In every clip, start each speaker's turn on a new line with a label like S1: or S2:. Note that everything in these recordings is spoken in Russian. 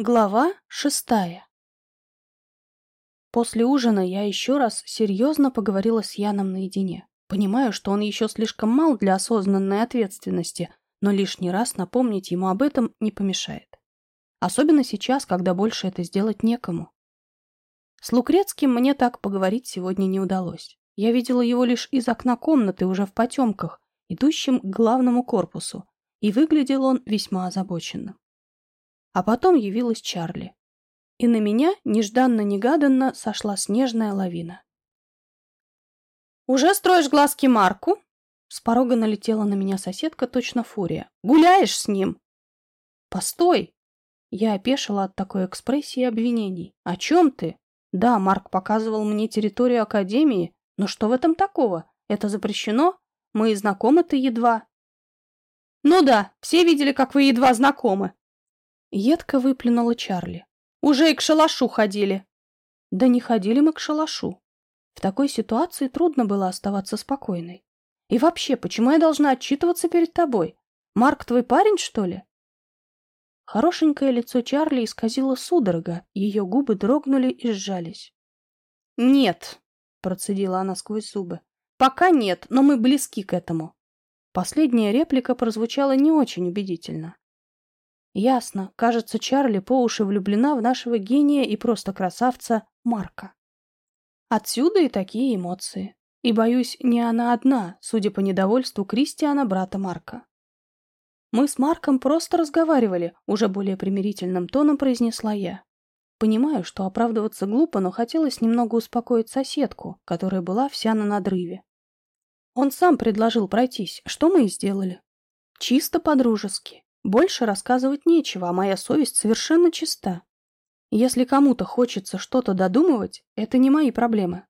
S1: Глава шестая После ужина я еще раз серьезно поговорила с Яном наедине. Понимаю, что он еще слишком мал для осознанной ответственности, но лишний раз напомнить ему об этом не помешает. Особенно сейчас, когда больше это сделать некому. С Лукрецким мне так поговорить сегодня не удалось. Я видела его лишь из окна комнаты уже в потемках, идущем к главному корпусу, и выглядел он весьма озабоченным. А потом явилась Чарли. И на меня нежданно-негаданно сошла снежная лавина. «Уже строишь глазки Марку?» С порога налетела на меня соседка, точно фурия. «Гуляешь с ним?» «Постой!» Я опешила от такой экспрессии обвинений. «О чем ты?» «Да, Марк показывал мне территорию Академии, но что в этом такого? Это запрещено? Мы знакомы-то едва». «Ну да, все видели, как вы едва знакомы», Едко выплюнула Чарли. «Уже и к шалашу ходили!» «Да не ходили мы к шалашу. В такой ситуации трудно было оставаться спокойной. И вообще, почему я должна отчитываться перед тобой? Марк твой парень, что ли?» Хорошенькое лицо Чарли исказило судорога, ее губы дрогнули и сжались. «Нет», — процедила она сквозь зубы, — «пока нет, но мы близки к этому». Последняя реплика прозвучала не очень убедительно. Ясно. Кажется, Чарли по уши влюблена в нашего гения и просто красавца Марка. Отсюда и такие эмоции. И, боюсь, не она одна, судя по недовольству Кристиана, брата Марка. Мы с Марком просто разговаривали, уже более примирительным тоном произнесла я. Понимаю, что оправдываться глупо, но хотелось немного успокоить соседку, которая была вся на надрыве. Он сам предложил пройтись, что мы и сделали. Чисто по-дружески. Больше рассказывать нечего, а моя совесть совершенно чиста. Если кому-то хочется что-то додумывать, это не мои проблемы.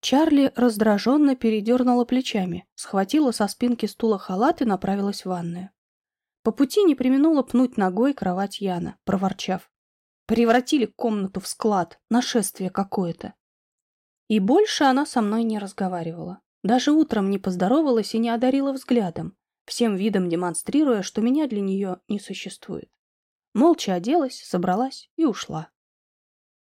S1: Чарли раздраженно передернула плечами, схватила со спинки стула халат и направилась в ванную. По пути не применула пнуть ногой кровать Яна, проворчав. Превратили комнату в склад, нашествие какое-то. И больше она со мной не разговаривала. Даже утром не поздоровалась и не одарила взглядом, всем видом демонстрируя, что меня для нее не существует. Молча оделась, собралась и ушла.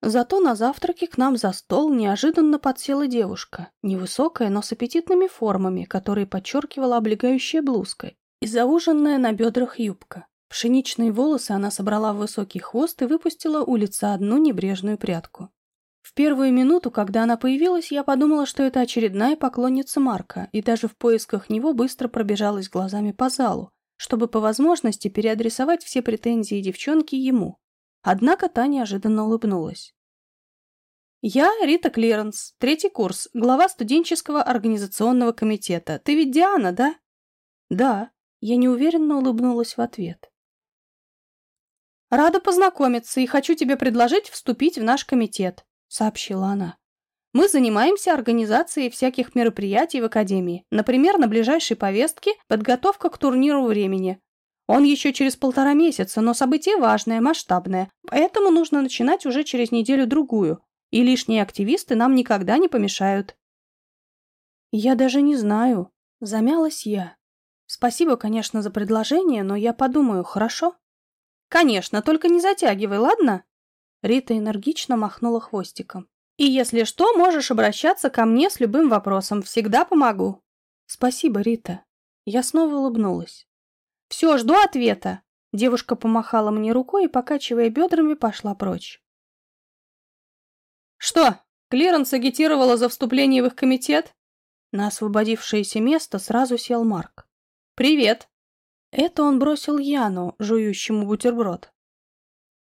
S1: Зато на завтраке к нам за стол неожиданно подсела девушка, невысокая, но с аппетитными формами, которые подчеркивала облегающая блузка и зауженная на бедрах юбка. Пшеничные волосы она собрала в высокий хвост и выпустила у лица одну небрежную прядку. Первую минуту, когда она появилась, я подумала, что это очередная поклонница Марка, и даже в поисках него быстро пробежалась глазами по залу, чтобы по возможности переадресовать все претензии девчонки ему. Однако та неожиданно улыбнулась. «Я Рита Клиренс, третий курс, глава студенческого организационного комитета. Ты ведь Диана, да?» «Да», — я неуверенно улыбнулась в ответ. «Рада познакомиться и хочу тебе предложить вступить в наш комитет сообщила она. Мы занимаемся организацией всяких мероприятий в Академии. Например, на ближайшей повестке подготовка к турниру времени. Он еще через полтора месяца, но событие важное, масштабное, поэтому нужно начинать уже через неделю-другую, и лишние активисты нам никогда не помешают. Я даже не знаю. Замялась я. Спасибо, конечно, за предложение, но я подумаю, хорошо? Конечно, только не затягивай, ладно? Рита энергично махнула хвостиком. «И если что, можешь обращаться ко мне с любым вопросом. Всегда помогу». «Спасибо, Рита». Я снова улыбнулась. «Все, жду ответа». Девушка помахала мне рукой и, покачивая бедрами, пошла прочь. «Что, клиренс агитировала за вступление в их комитет?» На освободившееся место сразу сел Марк. «Привет!» Это он бросил Яну, жующему бутерброд.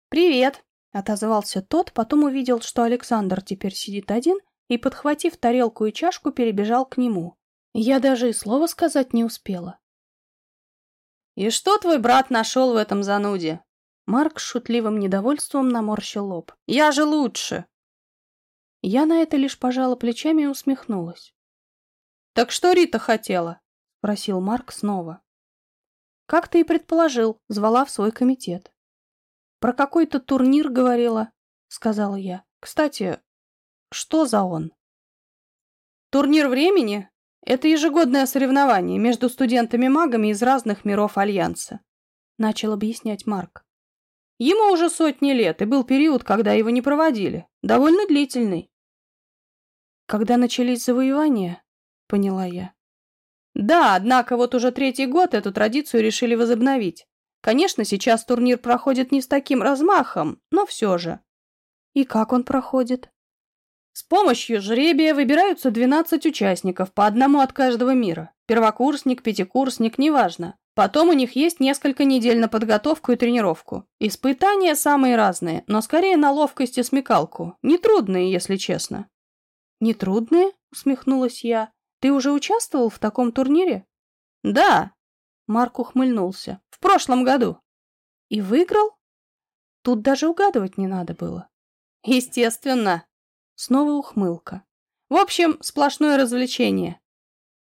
S1: «Привет!» Отозвался тот, потом увидел, что Александр теперь сидит один, и, подхватив тарелку и чашку, перебежал к нему. Я даже и слова сказать не успела. «И что твой брат нашел в этом зануде?» Марк с шутливым недовольством наморщил лоб. «Я же лучше!» Я на это лишь пожала плечами и усмехнулась. «Так что Рита хотела?» — спросил Марк снова. «Как ты и предположил, звала в свой комитет. Про какой-то турнир говорила, сказала я. Кстати, что за он? Турнир времени — это ежегодное соревнование между студентами-магами из разных миров Альянса, начал объяснять Марк. Ему уже сотни лет, и был период, когда его не проводили. Довольно длительный. Когда начались завоевания, поняла я. Да, однако вот уже третий год эту традицию решили возобновить. Конечно, сейчас турнир проходит не с таким размахом, но все же. И как он проходит? С помощью жребия выбираются 12 участников, по одному от каждого мира. Первокурсник, пятикурсник, неважно. Потом у них есть несколько недель на подготовку и тренировку. Испытания самые разные, но скорее на ловкость и смекалку. Нетрудные, если честно. «Нетрудные?» — усмехнулась я. «Ты уже участвовал в таком турнире?» «Да». Марк ухмыльнулся. «В прошлом году». «И выиграл?» Тут даже угадывать не надо было. «Естественно». Снова ухмылка. «В общем, сплошное развлечение».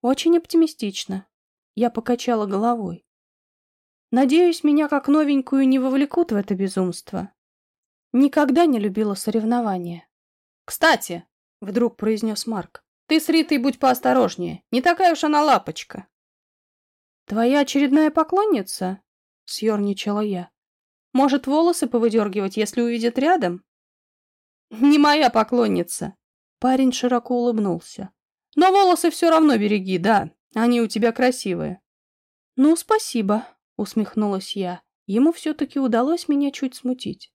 S1: «Очень оптимистично». Я покачала головой. Надеюсь, меня как новенькую не вовлекут в это безумство. Никогда не любила соревнования. Кстати, вдруг произнес Марк, ты с Ритой будь поосторожнее. Не такая уж она лапочка. Твоя очередная поклонница? Съерничала я. Может, волосы повыдергивать, если увидит рядом? Не моя поклонница. Парень широко улыбнулся. Но волосы все равно береги, да. Они у тебя красивые. Ну, спасибо, усмехнулась я. Ему все-таки удалось меня чуть смутить.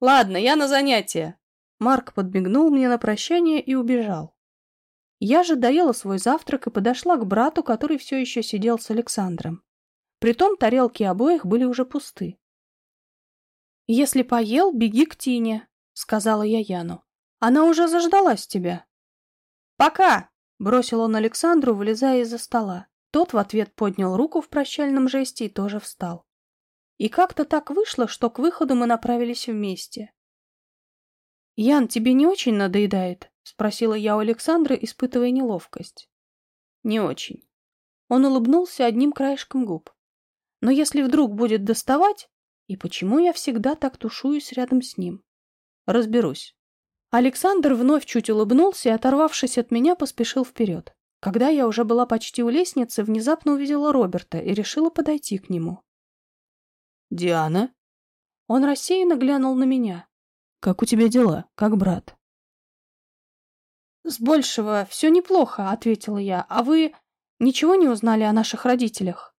S1: Ладно, я на занятия. Марк подмигнул мне на прощание и убежал. Я же доела свой завтрак и подошла к брату, который все еще сидел с Александром. Притом тарелки обоих были уже пусты. «Если поел, беги к Тине», — сказала я Яну. «Она уже заждалась тебя». «Пока!» Бросил он Александру, вылезая из-за стола. Тот в ответ поднял руку в прощальном жесте и тоже встал. И как-то так вышло, что к выходу мы направились вместе. «Ян, тебе не очень надоедает?» — спросила я у Александра, испытывая неловкость. «Не очень». Он улыбнулся одним краешком губ. «Но если вдруг будет доставать, и почему я всегда так тушуюсь рядом с ним? Разберусь». Александр вновь чуть улыбнулся и, оторвавшись от меня, поспешил вперед. Когда я уже была почти у лестницы, внезапно увидела Роберта и решила подойти к нему.
S2: «Диана?»
S1: Он рассеянно глянул на меня.
S2: «Как у тебя дела? Как брат?»
S1: «С большего все неплохо», — ответила я. «А вы ничего не узнали о наших родителях?»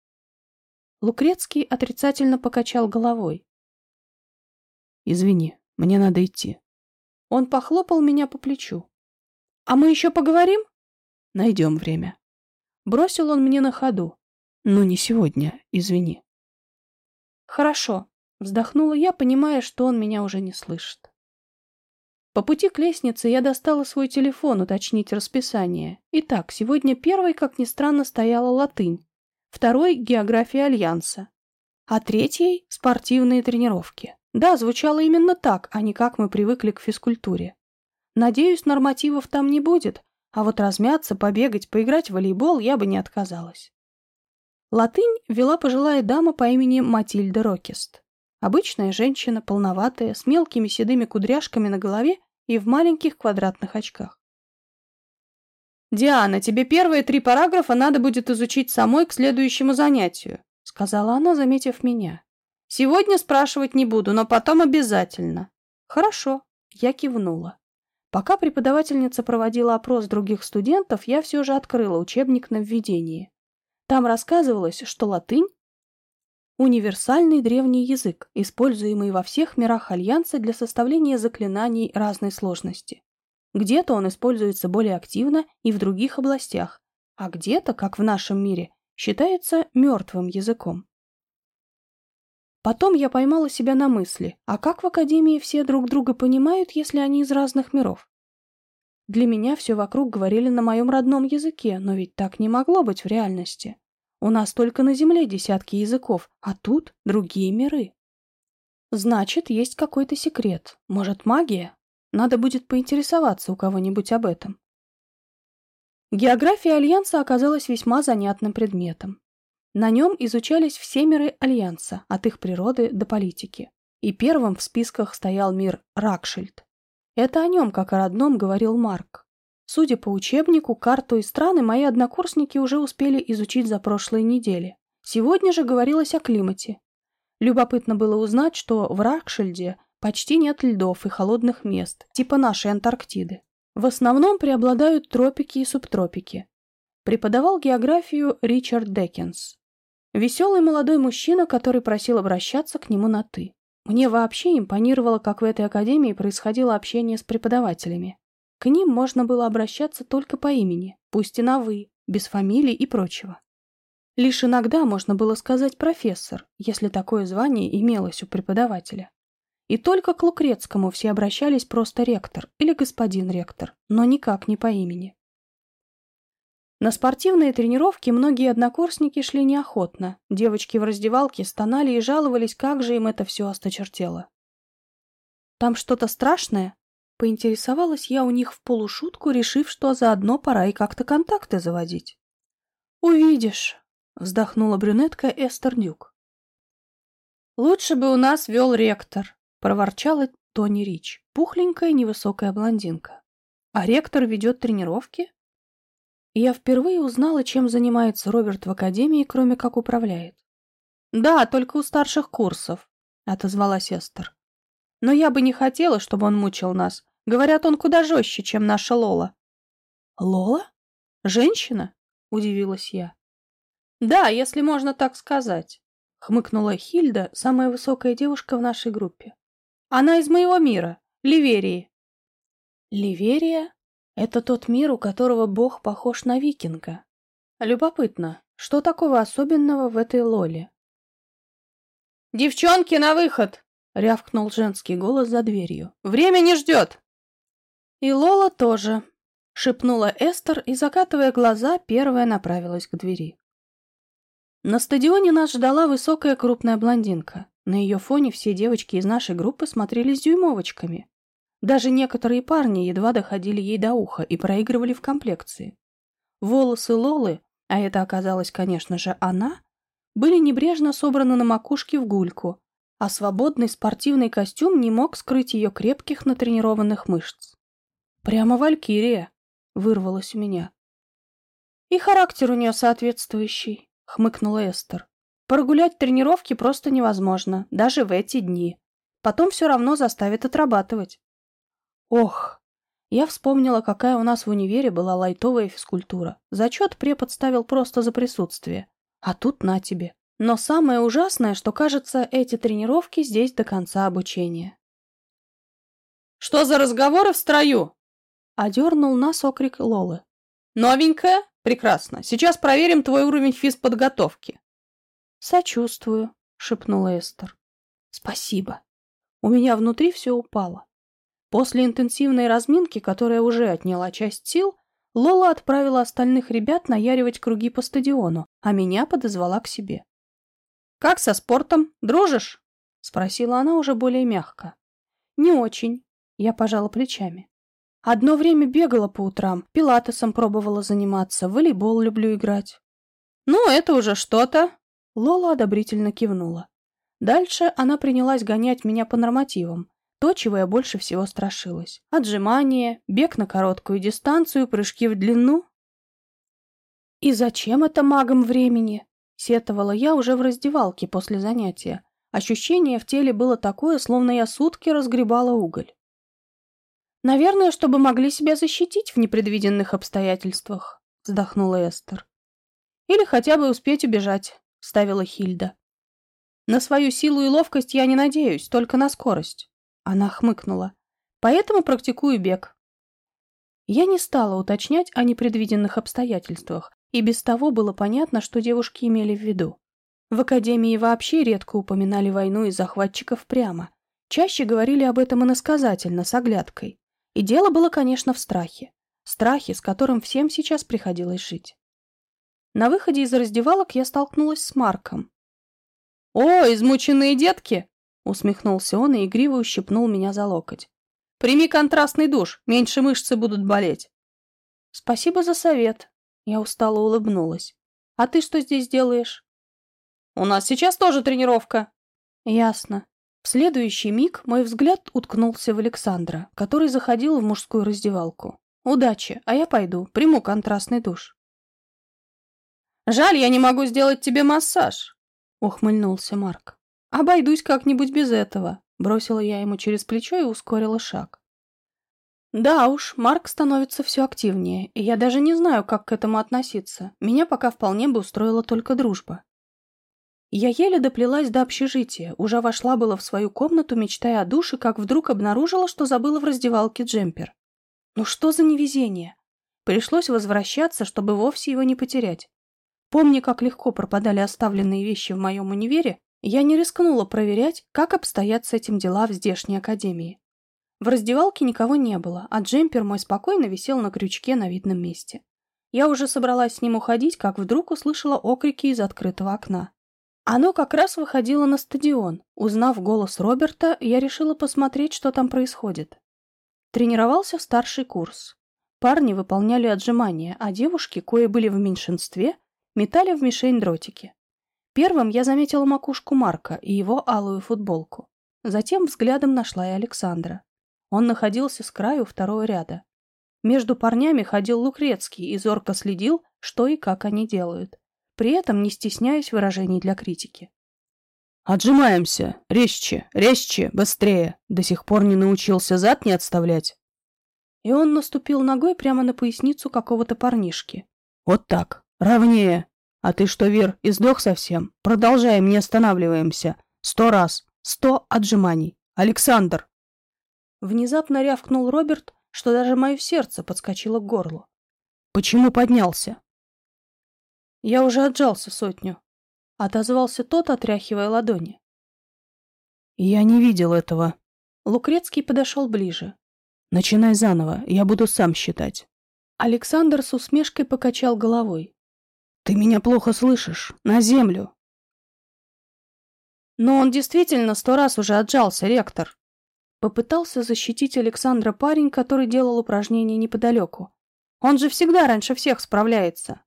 S1: Лукрецкий отрицательно покачал головой.
S2: «Извини, мне надо идти.
S1: Он похлопал меня по плечу. «А мы еще поговорим?»
S2: «Найдем время».
S1: Бросил он мне на ходу.
S2: «Ну, не сегодня, извини».
S1: «Хорошо», — вздохнула я, понимая, что он меня уже не слышит. По пути к лестнице я достала свой телефон уточнить расписание. Итак, сегодня первой, как ни странно, стояла латынь, второй — география Альянса, а третьей — спортивные тренировки. Да, звучало именно так, а не как мы привыкли к физкультуре. Надеюсь, нормативов там не будет, а вот размяться, побегать, поиграть в волейбол я бы не отказалась. Латынь вела пожилая дама по имени Матильда Рокест. Обычная женщина, полноватая, с мелкими седыми кудряшками на голове и в маленьких квадратных очках. «Диана, тебе первые три параграфа надо будет изучить самой к следующему занятию», сказала она, заметив меня. Сегодня спрашивать не буду, но потом обязательно. Хорошо, я кивнула. Пока преподавательница проводила опрос других студентов, я все же открыла учебник на введении. Там рассказывалось, что латынь – универсальный древний язык, используемый во всех мирах Альянса для составления заклинаний разной сложности. Где-то он используется более активно и в других областях, а где-то, как в нашем мире, считается мертвым языком. Потом я поймала себя на мысли, а как в Академии все друг друга понимают, если они из разных миров? Для меня все вокруг говорили на моем родном языке, но ведь так не могло быть в реальности. У нас только на Земле десятки языков, а тут другие миры. Значит, есть какой-то секрет. Может, магия? Надо будет поинтересоваться у кого-нибудь об этом. География Альянса оказалась весьма занятным предметом. На нем изучались все миры Альянса, от их природы до политики. И первым в списках стоял мир Ракшильд. Это о нем, как о родном, говорил Марк. Судя по учебнику, карту и страны мои однокурсники уже успели изучить за прошлые недели. Сегодня же говорилось о климате. Любопытно было узнать, что в Ракшельде почти нет льдов и холодных мест, типа нашей Антарктиды. В основном преобладают тропики и субтропики. Преподавал географию Ричард Деккенс. Веселый молодой мужчина, который просил обращаться к нему на «ты». Мне вообще импонировало, как в этой академии происходило общение с преподавателями. К ним можно было обращаться только по имени, пусть и на «вы», без фамилий и прочего. Лишь иногда можно было сказать «профессор», если такое звание имелось у преподавателя. И только к Лукрецкому все обращались просто ректор или господин ректор, но никак не по имени. На спортивные тренировки многие однокурсники шли неохотно. Девочки в раздевалке стонали и жаловались, как же им это все осточертело. «Там что-то страшное?» Поинтересовалась я у них в полушутку, решив, что заодно пора и как-то контакты заводить. «Увидишь», — вздохнула брюнетка Эстер Дюк. «Лучше бы у нас вел ректор», — проворчала Тони Рич, пухленькая невысокая блондинка. «А ректор ведет тренировки?» Я впервые узнала, чем занимается Роберт в академии, кроме как управляет. «Да, только у старших курсов», — отозвалась Эстер. «Но я бы не хотела, чтобы он мучил нас. Говорят, он куда жестче, чем наша Лола». «Лола? Женщина?» — удивилась я. «Да, если можно так сказать», — хмыкнула Хильда, самая высокая девушка в нашей группе. «Она из моего мира, Ливерии». «Ливерия? Это тот мир, у которого бог похож на викинга. Любопытно, что такого особенного в этой Лоле?» «Девчонки, на выход!» — рявкнул женский голос за дверью. «Время не ждет!» «И Лола тоже», — шепнула Эстер и, закатывая глаза, первая направилась к двери. На стадионе нас ждала высокая крупная блондинка. На ее фоне все девочки из нашей группы смотрелись дюймовочками. Даже некоторые парни едва доходили ей до уха и проигрывали в комплекции. Волосы Лолы, а это оказалась, конечно же, она, были небрежно собраны на макушке в гульку, а свободный спортивный костюм не мог скрыть ее крепких натренированных мышц. «Прямо валькирия!» — вырвалось у меня. «И характер у нее соответствующий», — хмыкнула Эстер. «Прогулять тренировки просто невозможно, даже в эти дни. Потом все равно заставит отрабатывать». «Ох!» Я вспомнила, какая у нас в универе была лайтовая физкультура. Зачет препод ставил просто за присутствие. А тут на тебе. Но самое ужасное, что, кажется, эти тренировки здесь до конца обучения.
S3: «Что за разговоры в строю?»
S1: Одернул нас окрик Лолы.
S3: «Новенькая? Прекрасно. Сейчас проверим твой уровень физподготовки.
S1: Сочувствую, шепнула Эстер. Спасибо. У меня внутри все упало. После интенсивной разминки, которая уже отняла часть сил, Лола отправила остальных ребят наяривать круги по стадиону, а меня подозвала к себе.
S3: «Как со спортом? Дружишь?» — спросила она уже более мягко.
S1: «Не очень», — я пожала плечами. Одно время бегала по утрам, пилатесом пробовала заниматься, волейбол люблю играть.
S3: «Ну, это уже что-то!»
S1: Лола одобрительно кивнула. Дальше она принялась гонять меня по нормативам, то, чего я больше всего страшилась. Отжимания, бег на короткую дистанцию, прыжки в длину. «И зачем это магам времени?» — сетовала я уже в раздевалке после занятия. Ощущение в теле было такое, словно я сутки разгребала уголь. «Наверное, чтобы могли себя защитить в непредвиденных обстоятельствах», — вздохнула Эстер. «Или хотя бы успеть убежать», — ставила Хильда. «На свою силу и ловкость я не надеюсь, только на скорость». Она хмыкнула. «Поэтому практикую бег». Я не стала уточнять о непредвиденных обстоятельствах, и без того было понятно, что девушки имели в виду. В академии вообще редко упоминали войну и захватчиков прямо. Чаще говорили об этом иносказательно, с оглядкой. И дело было, конечно, в страхе. Страхе, с которым всем сейчас приходилось жить. На выходе из раздевалок я столкнулась с Марком.
S3: «О, измученные детки!» — усмехнулся он и игриво ущипнул меня за локоть. «Прими контрастный душ, меньше мышцы будут болеть».
S1: «Спасибо за совет». Я устало улыбнулась. «А ты что здесь делаешь?»
S3: «У нас сейчас тоже тренировка».
S1: «Ясно. В следующий миг мой взгляд уткнулся в Александра, который заходил в мужскую раздевалку. «Удачи, а я пойду, приму контрастный душ».
S3: «Жаль, я не могу сделать тебе массаж», — ухмыльнулся Марк.
S1: Обойдусь как-нибудь без этого, бросила я ему через плечо и ускорила шаг. Да уж, Марк становится все активнее, и я даже не знаю, как к этому относиться. Меня пока вполне бы устроила только дружба. Я еле доплелась до общежития, уже вошла было в свою комнату, мечтая о душе, как вдруг обнаружила, что забыла в раздевалке джемпер. Ну что за невезение? Пришлось возвращаться, чтобы вовсе его не потерять. Помня, как легко пропадали оставленные вещи в моем универе, я не рискнула проверять, как обстоят с этим дела в здешней академии. В раздевалке никого не было, а джемпер мой спокойно висел на крючке на видном месте. Я уже собралась с ним уходить, как вдруг услышала окрики из открытого окна. Оно как раз выходило на стадион. Узнав голос Роберта, я решила посмотреть, что там происходит. Тренировался старший курс. Парни выполняли отжимания, а девушки, кое были в меньшинстве, метали в мишень дротики. Первым я заметила макушку Марка и его алую футболку. Затем взглядом нашла и Александра. Он находился с краю второго ряда. Между парнями ходил Лукрецкий и зорко следил, что и как они делают при этом не стесняясь выражений для критики.
S2: «Отжимаемся! Резче! Резче! Быстрее! До сих пор не научился зад не отставлять!»
S1: И он наступил ногой прямо на поясницу какого-то парнишки.
S2: «Вот так! Ровнее! А ты что, Вер, издох совсем? Продолжаем, не останавливаемся! Сто раз! Сто отжиманий! Александр!»
S1: Внезапно рявкнул Роберт, что даже мое сердце подскочило к горлу.
S2: «Почему поднялся?»
S1: Я уже отжался сотню. Отозвался тот, отряхивая ладони.
S2: Я не видел этого.
S1: Лукрецкий подошел ближе.
S2: Начинай заново, я буду сам считать.
S1: Александр с усмешкой покачал головой.
S2: Ты меня плохо слышишь. На землю.
S1: Но он действительно сто раз уже отжался, ректор. Попытался защитить Александра парень, который делал упражнения неподалеку. Он же всегда раньше всех справляется.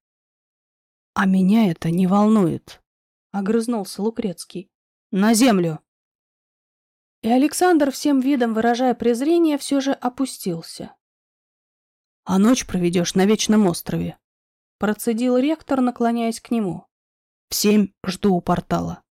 S2: «А меня это не волнует», —
S1: огрызнулся Лукрецкий.
S2: «На землю!»
S1: И Александр, всем видом выражая презрение, все же опустился.
S2: «А ночь проведешь на Вечном острове», —
S1: процедил ректор, наклоняясь к нему.
S2: «В семь жду у портала».